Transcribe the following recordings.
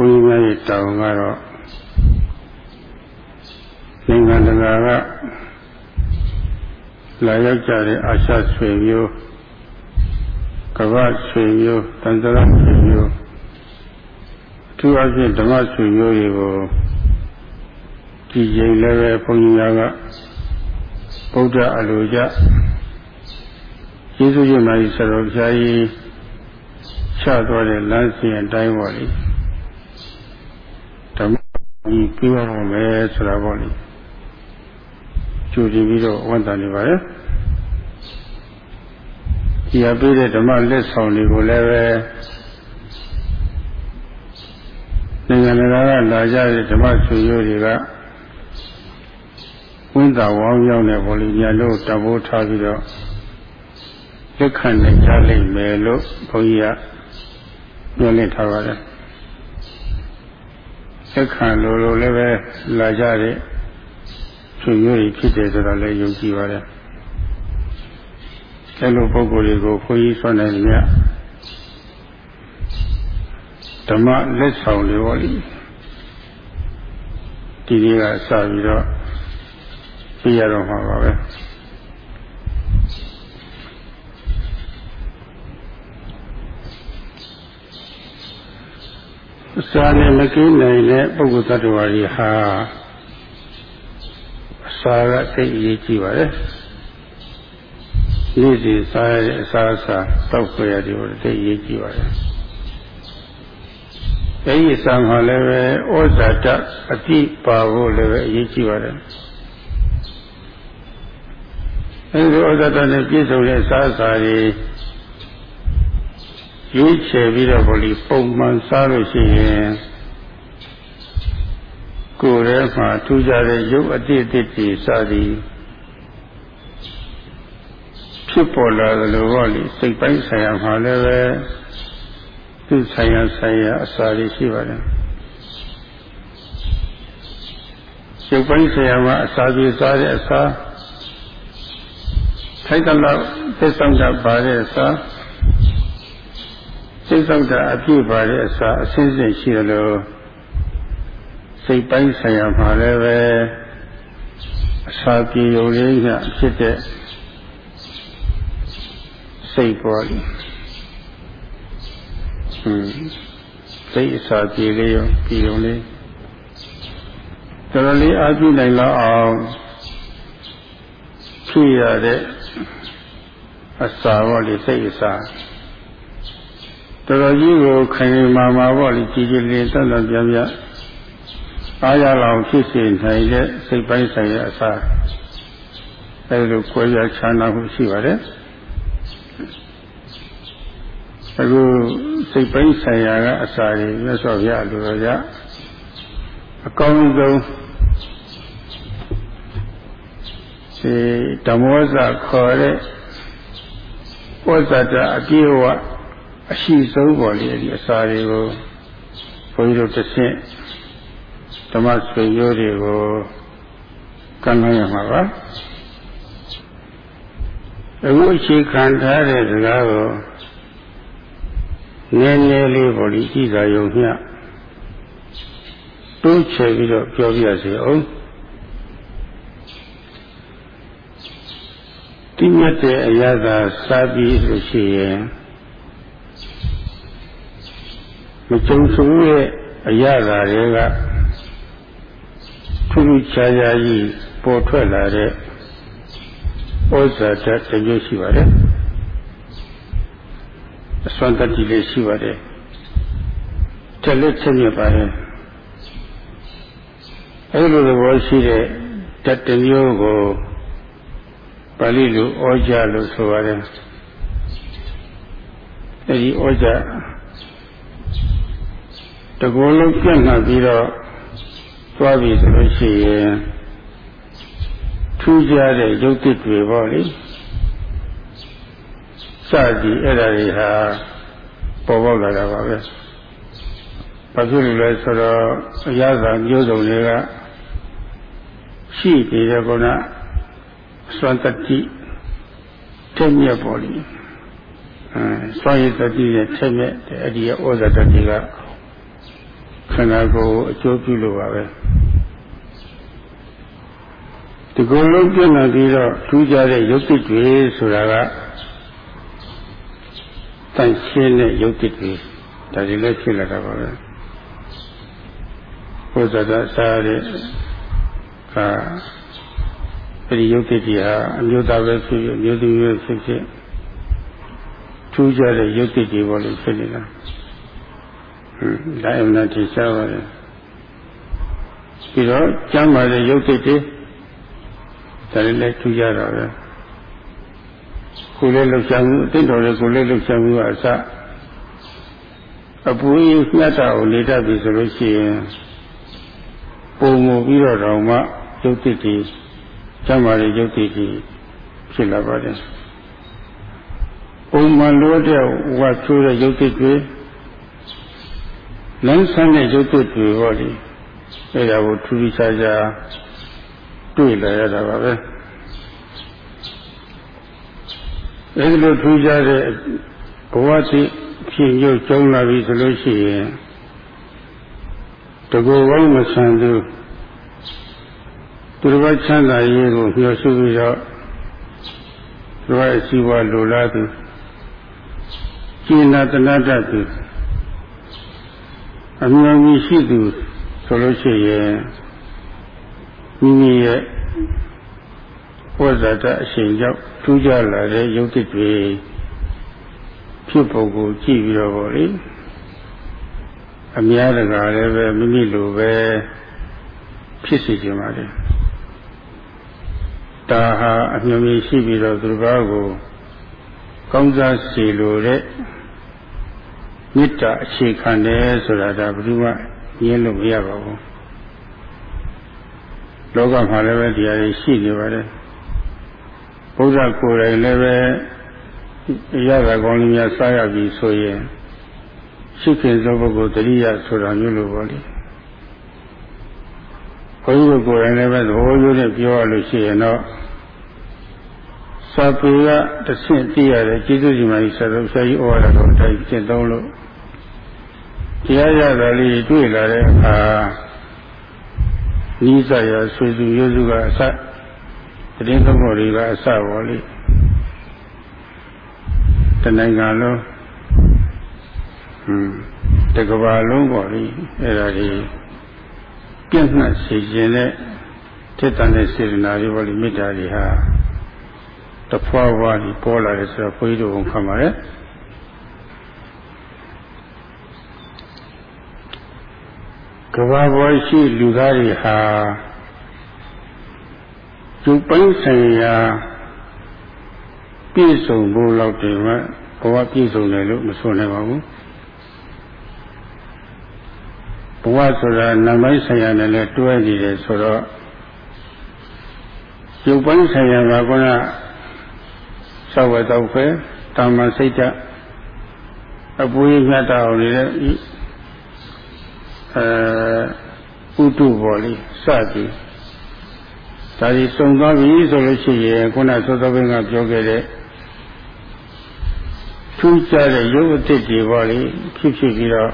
ဘုန်းကြီးများရဲ့တောင်းကတော့နိုင်ငံတကာကလာရောက်ကြတဲ့အာရှဆွေမျိုးကမ္ဘာဆွေမျိုးတန်တရာဆွေမျိုးသူအဖြစ်ဓမ္မဆွေမျိုးတွေကိုကြည်ကျင်လည်းပဲဘုန်းကြီးများကဗုဒ္ဓအလိုကြယေရှုရှင်မကြီးဆရာတော်ဘုရားကြီးချသွားတဲ့လမ်းစဉ်အတိုင်းပေါ့လေဓမ္မ ကြီးပြရအောင်မယ်ဆိုတာပေါ့လေကြိုတင်ပြီးတော့ဝန်တန်နေပါရဲ့ဒီအပေးတဲ့ဓမ္မလက်ဆောင်တွေကိုလည်းပဲနိုင်ငံတကာကလာကြတဲ့ဓမ္မဆွေမျိုးတွေကဝိသဝေါင်းရောက်တဲ့ဗောလီညာတို့တဘိုးထားပြီးတော့လက်ခံနိုင်ကြလိမ့်မယ်လို့ဘုန်းကြီးကပြောလင့်ထားပါတယ် လက်ခံလို့လို့လည်းပဲလာကြတဲ့ဆွေမျိုးတွေဖြစ်တယ်ဆိုတော့လည်းယုံကြည်ပါတယ်အဲလိုပုဂ္ဂိုလ်တွေကိုခွင့်ကြီးဆွနိုင်မြတ်ဓမ္မလက်ဆောင်တွေဟောလိဒီနေ့ကစပြီးတော့ပြရတော့မှာပါပဲ စာနဲ့မကင်းနိုင်တဲ့ပုဂ္ဂိုလ်သတ္တဝါတွေဟာအစာကသိအရေးကြီးပါတယ်နေ့စဉ်စားရတဲ့အစာအစာတောက်ခွေရတယ်ဟိုသိအရေးကြီးပါတယ်အဲဒီအစာမှာလည်းပဲဩဇာတအပြည့်ပါဖို့လည်းပဲအရေးကြီးပါတယ်အဲဒီဩဇာတနဲ့ပြည့်စုံတဲ့အစာအစာတွေ ရွေးချယ်ပြီးတော့ဗောလီပုံမှန်စားလို့ရှိရင်ကိုယ်ထဲမှာထူးခြားတဲ့ရုပ်အတိအတိတွေစသည်ဖြစ်ပေါ်လာသလိုဗောလီစိတ်ပိုင်းဆိုင်ရာမှာလည်းပဲသူဆိုင်ရာဆိုင်ရာအစာတွေရှိပါတယ်ရုပ်ပိုင်းဆိုင်ရာမှာအစာတွေစားတဲ့အစာထိုက်တဲ့လောက်သစ္စာပါတဲ့အစာ စိတ်ဆောက်တာအပြည့်ပါတဲ့အစာအစင်းစင်ရှိတယ်လို့စိတ်ပိုင်းဆိုင်ရာမှာလည်းပဲအစာပြေုံလေးကဖြစ်တဲ့စိတ်ပေါ်လိဟွန်းစိတ်အစာပြေလေးရောပြေုံလေးတော်တော်လေးအားပြုနိုင်လောက်အောင်ဖြစ်ရတဲ့အစာပေါ်လေစိတ်အစာ တော်တော်ကြီးကိုခိုင်မာမာပေါ့လေကြည်ကြည်လင်တက်တက်ပြပြအားရလောက်ဖြစ်စေနိုင်တဲ့စိတ်ပိုင်းဆိုင်ရာအစားအဲလိုကိုယ်ရချမ်းသာမှုရှိပါတယ်အခုစိတ်ပိုင်းဆိုင်ရာကအစာတွေမြတ်စွာဘုရားလိုတော်ကြအကောင်းဆုံးဒီဓမ္မောဇခေါ်တဲ့ဝဇ္ဇတအပြည့်ဝ အရှိဆုံးပေါ်လေဒီအစာတွေကိုဘုန်းကြီးတို့တစ်ဆင့်ဓမ္မဆွေမျိုးတွေကိုကမ်းလှမ်းရမှာပါအခုအခြေခံထားတဲ့စကားကိုနည်းနည်းလေးပေါ်လေကြည့်စာယုံမျှတိုးချဲပြီးတော့ပြောပြရစီအောင်တိမြတ်တဲ့အရာသာစားပြီးလို့ရှိရင် မကြုံစုရဲ့အရသာတွေကထူးထူးခြားခြားကြီးပေါ်ထွက်လာတဲ့ဩဇာတတမျိုးရှိပါတယ်အစွမ်းတတိလေးရှိပါတယ်တလက်ချက်မြပါတယ်အဲလိုသဘောရှိတဲ့တတမျိုးကိုပါဠိလိုဩဇာလို့ဆိုပါတယ်အဲဒီဩဇာ တကောလုံးပြန့်နှံ့ပြီးတော့သွားပြီဆိုလို့ရှိရင်ထူးခြားတဲ့ရုပ်သစ်တွေပေါ့လေစသည်အဲ့ဒါတွေဟာပေါ်ပေါက်လာတာပါပဲဘာဖြစ်လို့လဲဆိုတော့အရာသာမျိုးစုံတွေကရှိနေတဲ့ကုဏစွမ်းတတိထက်မြက်ပေါ်လေအဲစွမ်းရည်တတိရဲ့ထက်မြက်တဲ့အဲ့ဒီဩဇာတတိက ခန္ဓာကိုယ်အကျိုးပြုလို့ပါပဲဒီကုလုံးပြည့်နေပြီးတော့ထူးခြားတဲ့ယုတ်တိတွေဆိုတာကတန်ရှင်းတဲ့ယုတ်တိတွေဒါတွေလည်းဖြစ်လာတာပါပဲဘုဇဒစားတဲ့ကအဲဒီယုတ်တိတွေဟာအမျိုးသားပဲဖြစ်ဖြစ်မျိုးသမီးပဲဖြစ်ဖြစ်ထူးခြားတဲ့ယုတ်တိတွေပေါ်လို့ဖြစ်နေတာဟွန်း ဒါအမှန်တရားရှားပါတယ်ပြီးတော့ကျမ်းမာတဲ့ယုတ်တိတွေဒါလည်းလည်းထူးခြားတာပဲကိုယ်လည်းလှုပ်ရှားမှုအသိတော်လည်းကိုယ်လည်းလှုပ်ရှားမှုကအစအပူကြီးညတ်တာကိုလေတတ်ပြီဆိုလို့ရှိရင်ပုံမူပြီးတော့တော့မှရုပ်တိတိကျမ်းမာတဲ့ရုပ်တိတိဖြစ်လာပါတယ်ပုံမှန်လို့တဲ့ဝတ်ချိုးတဲ့ရုပ်တိတွေ လမ်းဆန်းတဲ့ရုပ်တိတွေဟောဒီအဲဒါကိုထူးထူးခြားခြားတွေ့လာရတာပါပဲအဲဒီလိုထူးခြားတဲ့ဘဝတိဖြစ်ရုပ်ကျုံလာပြီဆိုလို့ရှိရင်တကူဝိုင်းမဆန်သူသူတစ်ပါးချမ်းသာရေးကိုမျှော်ရှိပြီးတော့သူရဲ့အစီအပွားလိုလားသူကျင့်နာတနာတတ်သူ အမြဲတမ်းရှိသူဆိုလို့ရှိရင်မိမိရဲ့ဝဇ္ဇတအရှင်ကြောင့်ထူးခြားလာတဲ့ယုတ်တိတွေဖြစ်ပုံကိုကြည့်ပြီးတော့ဗောလေအများတကာလည်းပဲမိမိလိုပဲဖြစ်စီခြင်းပါလေဒါဟာအမြင်ကြီးရှိပြီးတော့သူတစ်ပါးကိုကောင်းစားစီလိုတဲ့ မေတ္တာအခြေခံတယ်ဆိုတာဒါဘယ်သူမှငြင်းလို့မရပါဘူးလောကမှာလည်းပဲတရားတွေရှိနေပါတယ်ဘုရားကိုယ်တိုင်လည်းပဲရတာကောင်းလေးများစားရပြီဆိုရင်ရှိခင်သောပုဂ္ဂိုလ်တရိယာဆိုတာမျိုးလိုပါလေဘုရားကိုယ်တိုင်လည်းပဲသဘောရိုးနဲ့ပြောရလို့ရှိရင်တော့စာပေကတဆင့်သိရတယ်ကျေးဇူးရှင်မကြီးဆရာတော်ဆရာကြီးဩဝါဒတော်တိုင်းကျင့်သုံးလို့ တရားရတာလေးတွေ့လာတဲ့အခါဤစရာဆွေစုရိုးစုကအစတည်င်းသုံးတော်တွေကအစပေါ်လေတနိုင်ငံလုံးဟွန်းတကဘာလုံးပေါ်လေအဲ့ဒါဒီပြန့်နှံ့စေခြင်းနဲ့ထက်တန်တဲ့စေတနာတွေပေါ်လေမေတ္တာတွေဟာတဖွာဖွာဒီပေါ်လာတယ်ဆိုတော့ဘုန်းကြီးတို့ခံပါတယ် ကဘာပေါ်ရှိလူသားတွေဟာကျုပ်ပိုင်းဆိုင်ရာပြည့်စုံဖို့လောက်တည်းမှဘဝပြည့်စုံတယ်လို့မဆိုနိုင်ပါဘူးဘဝဆိုတာနာမိုင်းဆိုင်ရာနဲ့လည်းတွဲနေတယ်ဆိုတော့ကျုပ်ပိုင်းဆိုင်ရာကကစောက်ဝဲတော့ဖဲတာမန်စိတ်ဓာတ်အပွေးမြတ်တာအောင်နေတဲ့ အဲဥတုပေါ်လေးစသည်ဒါဒီစုံသွားပြီဆိုလို့ရှိရင်ခုနသောသောဘင်းကပြောခဲ့တဲ့ထူးခြားတဲ့ရုပ်အသစ်တွေပေါ့လေဖြစ်ဖြစ်ပြီးတော့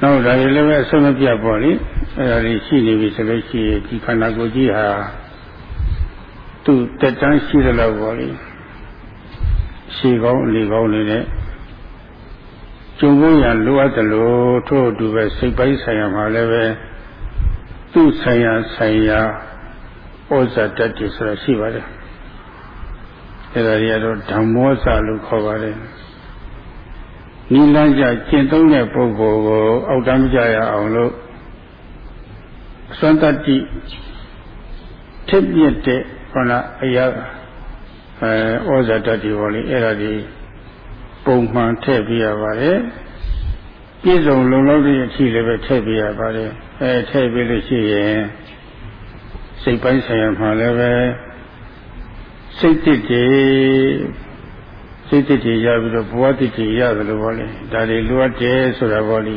နောက်ဒါတွေလည်းပဲအဆုံးမပြတ်ပေါ့လေအဲဒါတွေရှိနေပြီဆိုလို့ရှိရင်ဒီခန္ဓာကိုယ်ကြီးဟာသူ့တက်တန်းရှိတယ်လို့ပေါ့လေရှည်ကောင်းလေကောင်းလေးနဲ့ ကျုံဖို့ရလိုအပ်တယ်လို့ထို့အတူပဲစိတ်ပိုင်းဆိုင်ရာမှာလည်းပဲသူ့ဆိုင်ရာဆိုင်ရာဩဇာတတ်တယ်ဆိုတာရှိပါတယ်အဲ့ဒါတွေကတော့ဓမ္မောစလို့ခေါ်ပါတယ်နိလန်းကြကျင့်သုံးတဲ့ပုဂ္ဂိုလ်ကိုအောက်တမ်းမကြရအောင်လို့အစွမ်းတတိထက်ပြက်တဲ့ခန္ဓာအရာအဲဩဇာတတိဟောလေအဲ့ဒါဒီ ပုံမှန်ထည့်ပြရပါတယ်ပြည့်စုံလုံလောက်တဲ့အထိလည်းပဲထည့်ပြရပါတယ်အဲထည့်ပြလို့ရှိရင်စိတ်ပိုင်းဆိုင်ရာမှာလည်းပဲစိတ်တည်တည်စိတ်တည်တည်ရပြီးတော့ဘဝတည်တည်ရတယ်လို့ပြောလေဒါတွေလိုအပ်တယ်ဆိုတာပြောလိ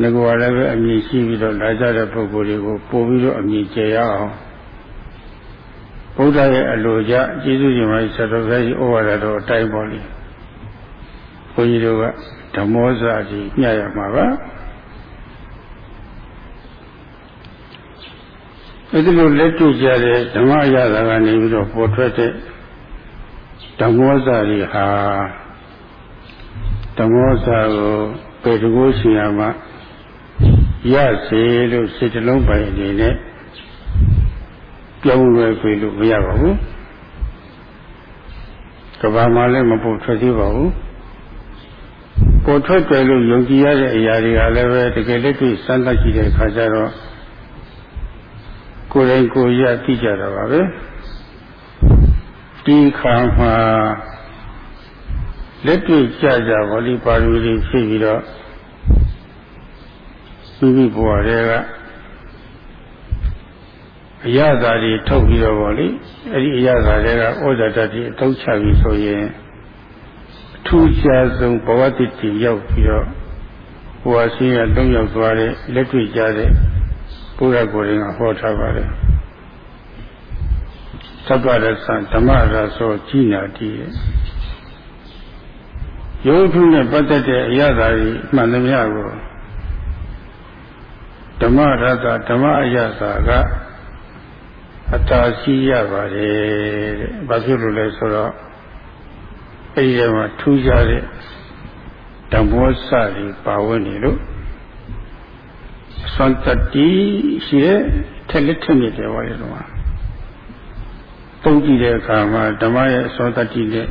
ငကွာလည်းပဲအမြင်ရှိပြီးတော့လာကြတဲ့ပုဂ္ဂိုလ်တွေကိုပို့ပြီးတော့အမြင်ကျရအောင် ဘုရားရဲ့အလိုကြကျေးဇူးရှင်မကြီးဆရာတော်ဘုရားကြီးဩဝါဒတော်အတိုင်းပေါ်လိဘုုန်းကြီးတို့ကဓမ္မောဇာကြီးညရမှာပါအဲဒီလိုလက်တွေ့ကြတဲ့ဓမ္မရတာကနေပြီးတော့ပေါ်ထွက်တဲ့ဓမ္မောဇာကြီးဟာဓမ္မောဇာကိုပေတကိုးရှင်ရမှာရစေလို့စိတ်တလုံးပိုင်အနေနဲ့ ပြောင်းလဲပြေလို့မရပါဘူးကဘာမှလည်းမပေါ်ထွက်သေးပါဘူးပေါ်ထွက်တယ်လို့ယုံကြည်ရတဲ့အရာတွေကလည်းပဲတကယ်လက်တွေ့စမ်းသပ်ကြည့်တဲ့အခါကျတော့ကိုယ်တိုင်ကိုယ်ရသိကြတာပါပဲဒီခါမှာလက်တွေ့ကြကြပါလိပါရမီတွေဖြစ်ပြီးတော့မိမိဘဝတွေက အရသာတွေထုတ်ပြီးတော့ဗောလေအဲ့ဒီအရသာတွေကဩဇာတတိအထုတ်ချပြီးဆိုရင်အထူးခြားဆုံးဘဝတည်တည်ရောက်ပြီးတော့ဘဝရှိရလုံးရောက်သွားတဲ့လက်တွေ့ကြတဲ့ဘုရားကိုယ်ရင်ကဟောထားပါတယ်သဗ္ဗရသဓမ္မရသောကြီးနာတည်ရဲ့ရုပ်ထုနဲ့ပတ်သက်တဲ့အရသာကြီးမှန်သမျှကိုဓမ္မရသဓမ္မအရသာက အတားရှိရပါတယ်တဲ့။ဘာဖြစ်လို့လဲဆိုတော့အဲဒီထဲမှာထူးခြားတဲ့ဓမ္မောစတွေပါဝင်နေလို့သွန်တတိရှိတဲ့ထက်လက်ထက်မြစ်တယ်ပါလေတော့။ပုံကြည့်တဲ့အခါမှာဓမ္မရဲ့သွန်တတိနဲ့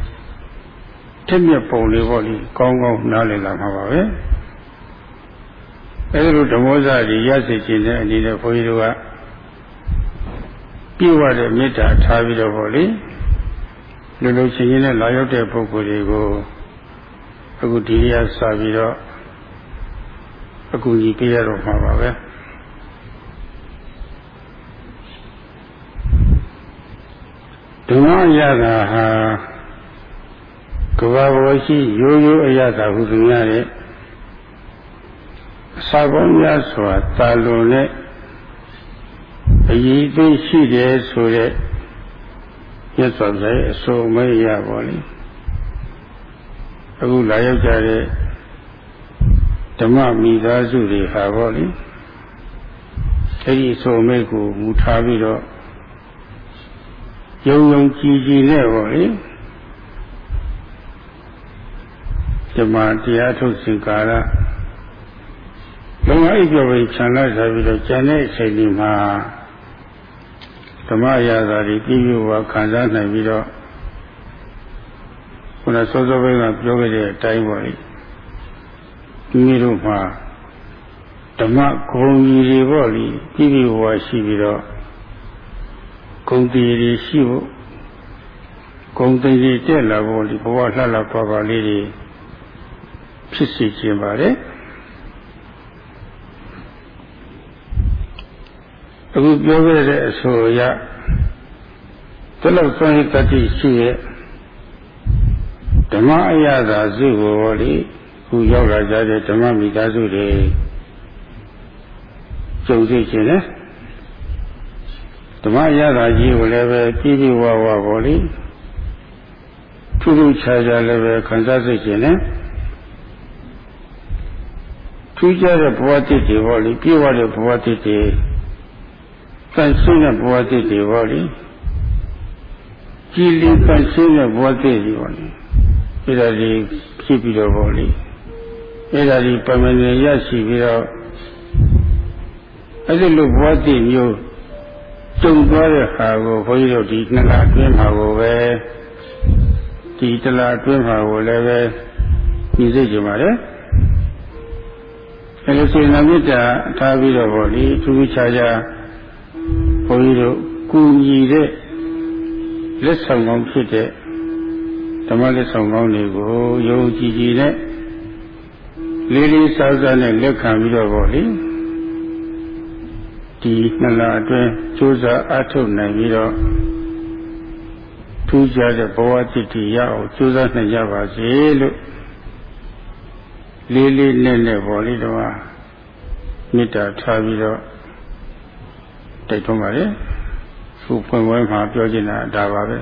ထက်မြက်ပုံလေးပေါ့လေကောင်းကောင်းနားလည်လာမှာပါပဲ။အဲဒီလိုဓမ္မောစတွေရစေခြင်းတဲ့အနေနဲ့ဘုန်းကြီးတို့က ပြည့်ဝတဲ့မေတ္တာထားပြီးတော့ပေါ့လေလူလူချင်းချင်းနဲ့လာရောက်တဲ့ပုဂ္ဂိုလ်တွေကိုအခုဒီရစပြီးတော့အကူကြီးပေးရတော့မှာပါပဲဓမ္မရတာဟာကဘာဘောရှိရိုးရိုးအရသာဟုသူများရဲ့အစာပေါင်းများစွာတာလွန်တဲ့ အရေးသိရှိတယ်ဆိုတဲ့မြတ်စွာဘုရားရဲ့အဆိုအမိတ်ရပါလိမ့်အခုလာရောက်ကြတဲ့ဓမ္မမိသားစုတွေဟာပေါ့လေအဲဒီအဆိုအမိတ်ကိုမူထားပြီးတော့ယုံယုံကြည်ကြည်နဲ့ပေါ့လေဓမ္မတရားထုတ်စဉ်ကာလလုံအိပ်ကြော်ပြီးခြံလိုက်စားပြီးတော့ကျန်တဲ့အချိန်ဒီမှာ ဓမ္မရာသာတွေပြည့်ပြည့်ဝခံစားနိုင်ပြီးတော့ခုနစောစောပိုင်းကပြောခဲ့တဲ့အတိုင်းပေါ့လေဒီနေ့တို့မှာဓမ္မဂုံကြီးတွေပေါ့လေပြည့်ပြည့်ဝရှိပြီးတော့ဂုံတီတွေရှိဖို့ဂုံတီတွေတက်လာဖို့ဒီဘဝလှလှပါပါလေးတွေဖြစ်စေခြင်းပါတယ် အခုပြောခဲ့တဲ့အဆိုအရတလောက်သွန်တတိရှိရဲ့ဓမ္မအရာသာစုကိုလေခုရောက်လာကြတဲ့ဓမ္မမိသားစုတွေကြုံသိခြင်းနဲ့ဓမ္မအရာသာကြီးကိုလည်းပဲပြည့်ပြည့်ဝဝပေါ့လေထူးထူးခြားခြားလည်းပဲခံစားသိခြင်းနဲ့ထူးခြားတဲ့ဘဝတည်တွေပေါ့လေပြည့်ဝတဲ့ဘဝတည်တွေတ န်ရှင်းတဲ့ဘဝတည်တွေပေါ့လေကြည်လင်တန်ရှင်းတဲ့ဘဝတည်တွေပေါ့လေအဲ့ဒါဒီဖြစ်ပြီးတော့ပေါ့လေအဲ့ဒါဒီပမဏေရရှိပြီးတော့အဲ့ဒီလိုဘဝတည်မျိုးကြုံသွားတဲ့ခါကိုဘုန်းကြီးတို့ဒီနှစ်လအတွင်းမှာကိုပဲဒီတလအတွင်းမှာကိုလည်းပဲညီစိတ်ကြပါလေအဲလိုစေနာမေတ္တာထားပြီးတော့ဗောလေထူးထူးခြားခြား ဘုန်းကြီးတို့ကူညီတဲ့လက်ဆောင်ကောင်းဖြစ်တဲ့ဓမ္မလက်ဆောင်ကောင်းတွေကိုယုံကြည်ကြည်နဲ့လေးလေးစားစားနဲ့လက်ခံပြီးတော့ဗောလေဒီနှစ်လအတွင်းကြိုးစားအားထုတ်နိုင်ပြီးတော့ထူးခြားတဲ့ဘဝတည်တည်ရအောင်ကြိုးစားနိုင်ကြပါစေလို့လေးလေးနဲ့နဲ့ဗောလေတော့မေတ္တာထားပြီးတော့ တိုက်တွန်းပါလေခုဖွင့်ပွဲမှာပြောချင်တာဒါပါပဲ